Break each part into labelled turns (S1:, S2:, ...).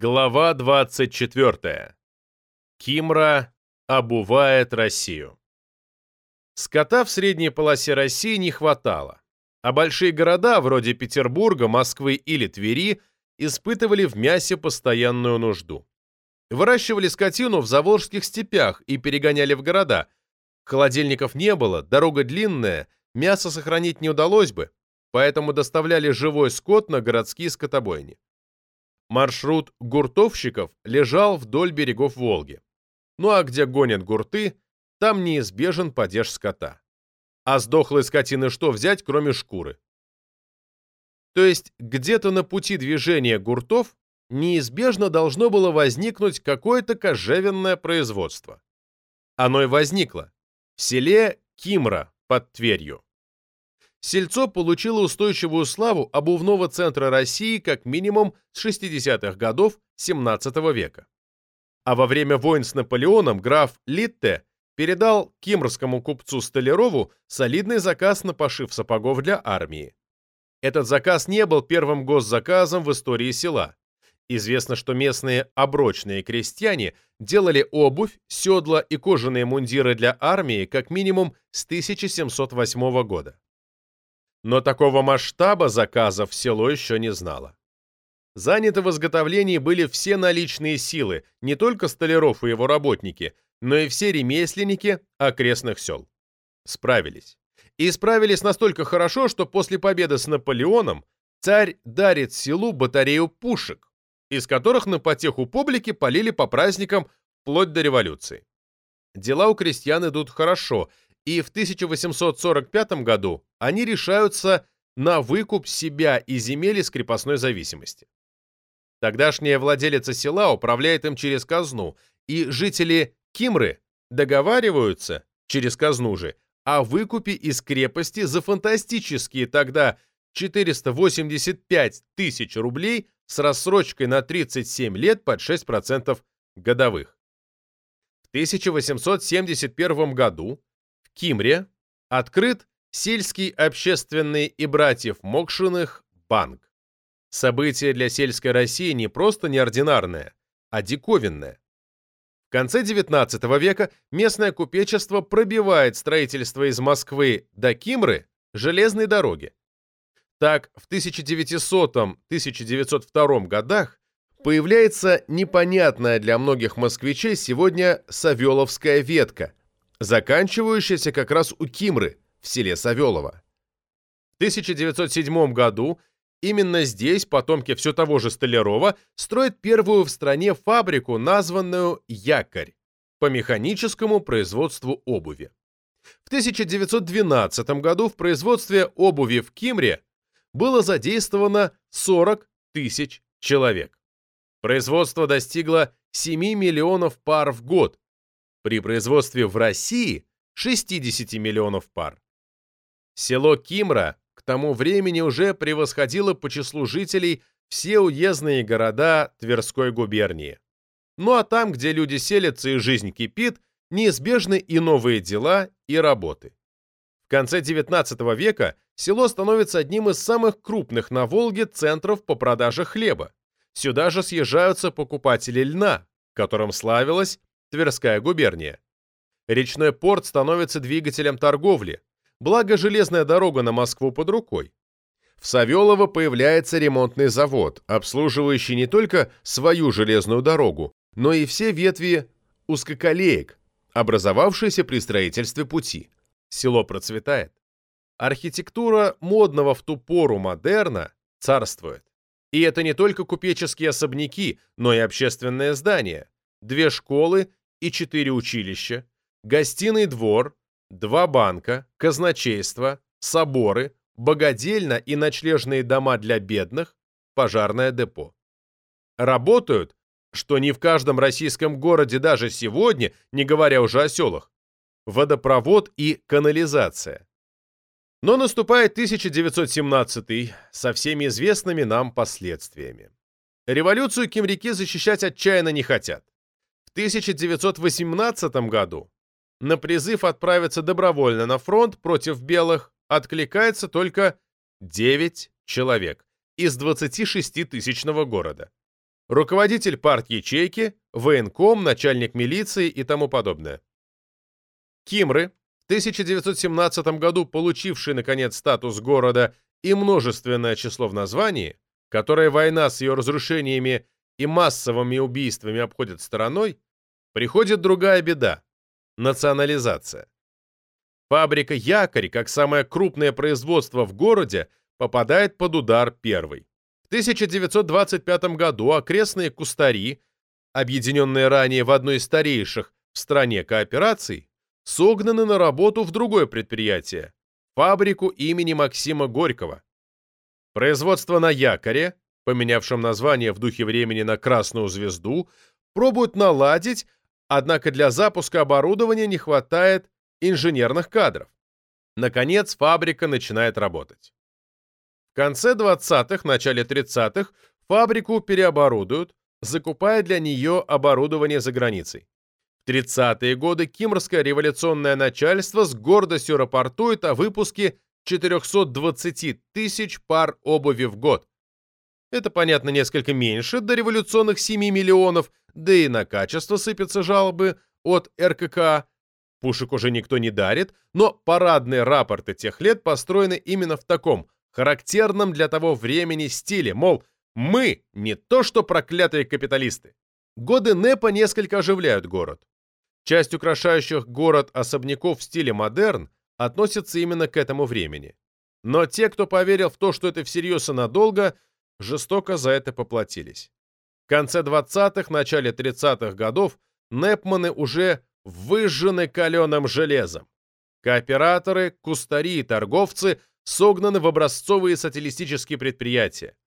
S1: Глава 24. Кимра обувает Россию. Скота в средней полосе России не хватало, а большие города, вроде Петербурга, Москвы или Твери, испытывали в мясе постоянную нужду. Выращивали скотину в заволжских степях и перегоняли в города. Холодильников не было, дорога длинная, мясо сохранить не удалось бы, поэтому доставляли живой скот на городские скотобойни. Маршрут гуртовщиков лежал вдоль берегов Волги. Ну а где гонят гурты, там неизбежен падеж скота. А с скотины что взять, кроме шкуры? То есть где-то на пути движения гуртов неизбежно должно было возникнуть какое-то кожевенное производство. Оно и возникло. В селе Кимра под Тверью. Сельцо получило устойчивую славу обувного центра России как минимум с 60-х годов XVII века. А во время войн с Наполеоном граф Литте передал кимрскому купцу Столярову солидный заказ на пошив сапогов для армии. Этот заказ не был первым госзаказом в истории села. Известно, что местные оброчные крестьяне делали обувь, седла и кожаные мундиры для армии как минимум с 1708 года. Но такого масштаба заказов село еще не знало. Заняты в изготовлении были все наличные силы, не только столяров и его работники, но и все ремесленники окрестных сел. Справились. И справились настолько хорошо, что после победы с Наполеоном царь дарит селу батарею пушек, из которых на потеху публики полили по праздникам вплоть до революции. Дела у крестьян идут хорошо, и в 1845 году они решаются на выкуп себя и земель из крепостной зависимости. Тогдашняя владелица села управляет им через казну, и жители Кимры договариваются, через казну же, о выкупе из крепости за фантастические тогда 485 тысяч рублей с рассрочкой на 37 лет под 6% годовых. В 1871 году Кимре открыт сельский общественный и братьев Мокшиных банк. Событие для сельской России не просто неординарное, а диковинное. В конце XIX века местное купечество пробивает строительство из Москвы до Кимры железной дороги. Так, в 1900-1902 годах появляется непонятная для многих москвичей сегодня Савеловская ветка, заканчивающаяся как раз у Кимры, в селе Савелово. В 1907 году именно здесь потомки все того же Столярова строят первую в стране фабрику, названную «Якорь» по механическому производству обуви. В 1912 году в производстве обуви в Кимре было задействовано 40 тысяч человек. Производство достигло 7 миллионов пар в год, при производстве в России 60 миллионов пар. Село Кимра к тому времени уже превосходило по числу жителей все уездные города Тверской губернии. Ну а там, где люди селятся и жизнь кипит, неизбежны и новые дела, и работы. В конце XIX века село становится одним из самых крупных на Волге центров по продаже хлеба. Сюда же съезжаются покупатели льна, которым славилась Тверская губерния. Речной порт становится двигателем торговли, благо железная дорога на Москву под рукой. В Савелово появляется ремонтный завод, обслуживающий не только свою железную дорогу, но и все ветви узкоколеек, образовавшиеся при строительстве пути. Село процветает. Архитектура модного в ту пору модерна царствует. И это не только купеческие особняки, но и общественные здания, две школы и четыре училища, гостиный двор, два банка, казначейство, соборы, богадельна и ночлежные дома для бедных, пожарное депо. Работают, что не в каждом российском городе даже сегодня, не говоря уже о селах, водопровод и канализация. Но наступает 1917 со всеми известными нам последствиями. Революцию кимряки защищать отчаянно не хотят. В 1918 году на призыв отправиться добровольно на фронт против белых откликается только 9 человек из 26-тысячного города. руководитель парт-ячейки, военком, начальник милиции и тому подобное. Кимры, в 1917 году получивший, наконец, статус города и множественное число в названии, которое война с ее разрушениями и массовыми убийствами обходит стороной, приходит другая беда – национализация. Фабрика «Якорь», как самое крупное производство в городе, попадает под удар первой. В 1925 году окрестные кустари, объединенные ранее в одной из старейших в стране коопераций, согнаны на работу в другое предприятие – фабрику имени Максима Горького. Производство на «Якоре», поменявшем название в духе времени на «Красную звезду», пробуют наладить, однако для запуска оборудования не хватает инженерных кадров. Наконец, фабрика начинает работать. В конце 20-х, начале 30-х фабрику переоборудуют, закупая для нее оборудование за границей. В 30-е годы кимрское революционное начальство с гордостью рапортует о выпуске 420 тысяч пар обуви в год. Это, понятно, несколько меньше до революционных 7 миллионов, да и на качество сыпятся жалобы от РКК, Пушек уже никто не дарит, но парадные рапорты тех лет построены именно в таком, характерном для того времени стиле, мол, мы не то что проклятые капиталисты. Годы НЭПа несколько оживляют город. Часть украшающих город особняков в стиле модерн относится именно к этому времени. Но те, кто поверил в то, что это всерьез и надолго, жестоко за это поплатились. В конце 20-х, начале 30-х годов Непманы уже выжжены каленым железом. Кооператоры, кустари и торговцы согнаны в образцовые социалистические предприятия.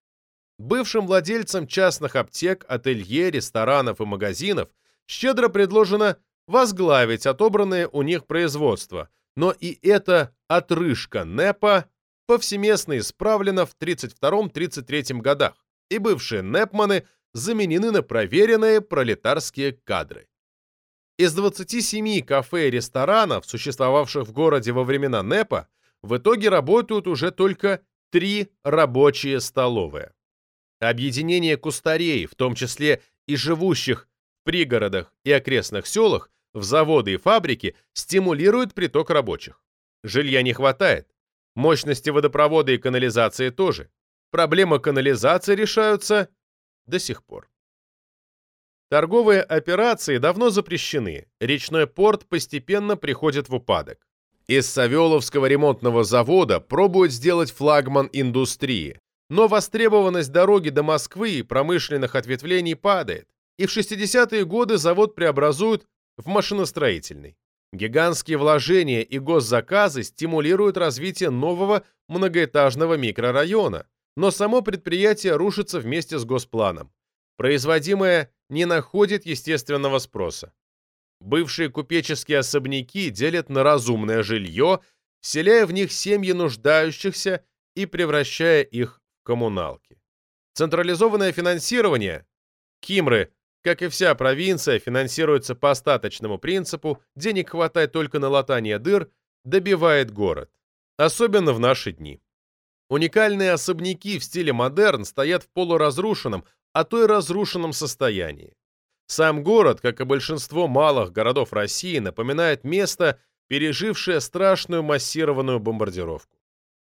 S1: Бывшим владельцам частных аптек, ателье, ресторанов и магазинов щедро предложено возглавить отобранные у них производства, но и эта отрыжка НЭПа повсеместно исправлена в 1932-1933 годах, и бывшие НЭПманы заменены на проверенные пролетарские кадры. Из 27 кафе и ресторанов, существовавших в городе во времена НЭПа, в итоге работают уже только три рабочие столовые. Объединение кустарей, в том числе и живущих в пригородах и окрестных селах, в заводы и фабрики, стимулирует приток рабочих. Жилья не хватает. Мощности водопровода и канализации тоже. Проблемы канализации решаются до сих пор. Торговые операции давно запрещены, речной порт постепенно приходит в упадок. Из Савеловского ремонтного завода пробуют сделать флагман индустрии, но востребованность дороги до Москвы и промышленных ответвлений падает, и в 60-е годы завод преобразуют в машиностроительный. Гигантские вложения и госзаказы стимулируют развитие нового многоэтажного микрорайона, но само предприятие рушится вместе с госпланом. Производимое не находит естественного спроса. Бывшие купеческие особняки делят на разумное жилье, вселяя в них семьи нуждающихся и превращая их в коммуналки. Централизованное финансирование, Кимры, как и вся провинция, финансируется по остаточному принципу, денег хватает только на латание дыр, добивает город. Особенно в наши дни. Уникальные особняки в стиле модерн стоят в полуразрушенном, а то и разрушенном состоянии. Сам город, как и большинство малых городов России, напоминает место, пережившее страшную массированную бомбардировку.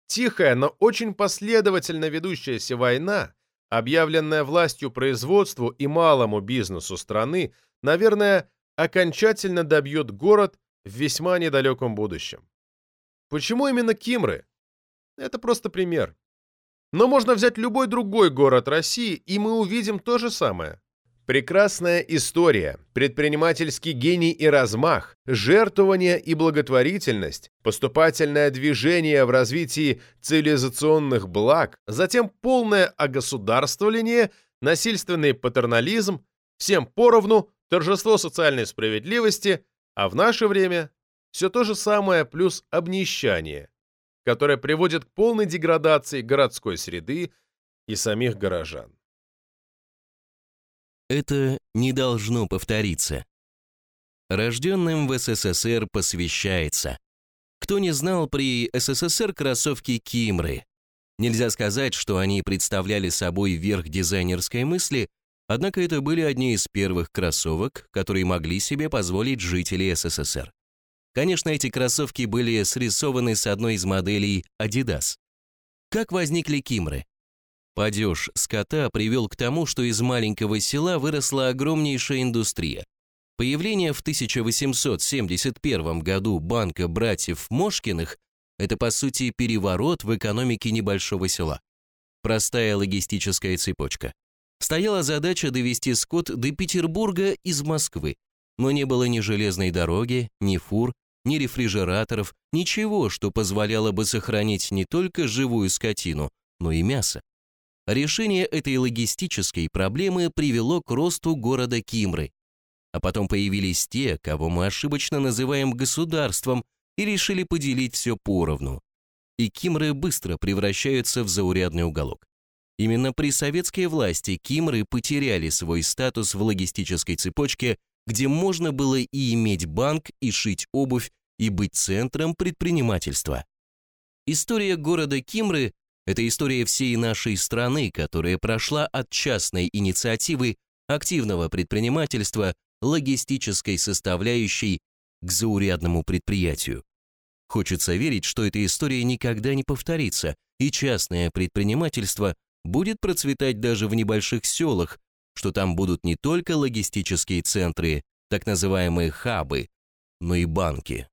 S1: Тихая, но очень последовательно ведущаяся война, объявленная властью производству и малому бизнесу страны, наверное, окончательно добьет город в весьма недалеком будущем. Почему именно Кимры? Это просто пример. Но можно взять любой другой город России, и мы увидим то же самое. Прекрасная история, предпринимательский гений и размах, жертвование и благотворительность, поступательное движение в развитии цивилизационных благ, затем полное огосударствление, насильственный патернализм, всем поровну, торжество социальной справедливости, а в наше время все то же самое плюс обнищание, которая приводит к полной деградации городской среды и самих горожан.
S2: Это не должно повториться. Рожденным в СССР посвящается. Кто не знал при СССР кроссовки Кимры? Нельзя сказать, что они представляли собой верх дизайнерской мысли, Однако это были одни из первых кроссовок, которые могли себе позволить жители СССР. Конечно, эти кроссовки были срисованы с одной из моделей Adidas. Как возникли Кимры? Падеж скота привел к тому, что из маленького села выросла огромнейшая индустрия. Появление в 1871 году банка братьев Мошкиных – это, по сути, переворот в экономике небольшого села. Простая логистическая цепочка. Стояла задача довести скот до Петербурга из Москвы, но не было ни железной дороги, ни фур, ни рефрижераторов, ничего, что позволяло бы сохранить не только живую скотину, но и мясо. Решение этой логистической проблемы привело к росту города Кимры. А потом появились те, кого мы ошибочно называем государством, и решили поделить все поровну. И Кимры быстро превращаются в заурядный уголок. Именно при советской власти Кимры потеряли свой статус в логистической цепочке, где можно было и иметь банк, и шить обувь, и быть центром предпринимательства. История города Кимры – это история всей нашей страны, которая прошла от частной инициативы, активного предпринимательства, логистической составляющей к заурядному предприятию. Хочется верить, что эта история никогда не повторится, и частное предпринимательство будет процветать даже в небольших селах, что там будут не только логистические центры, так называемые хабы, но и банки.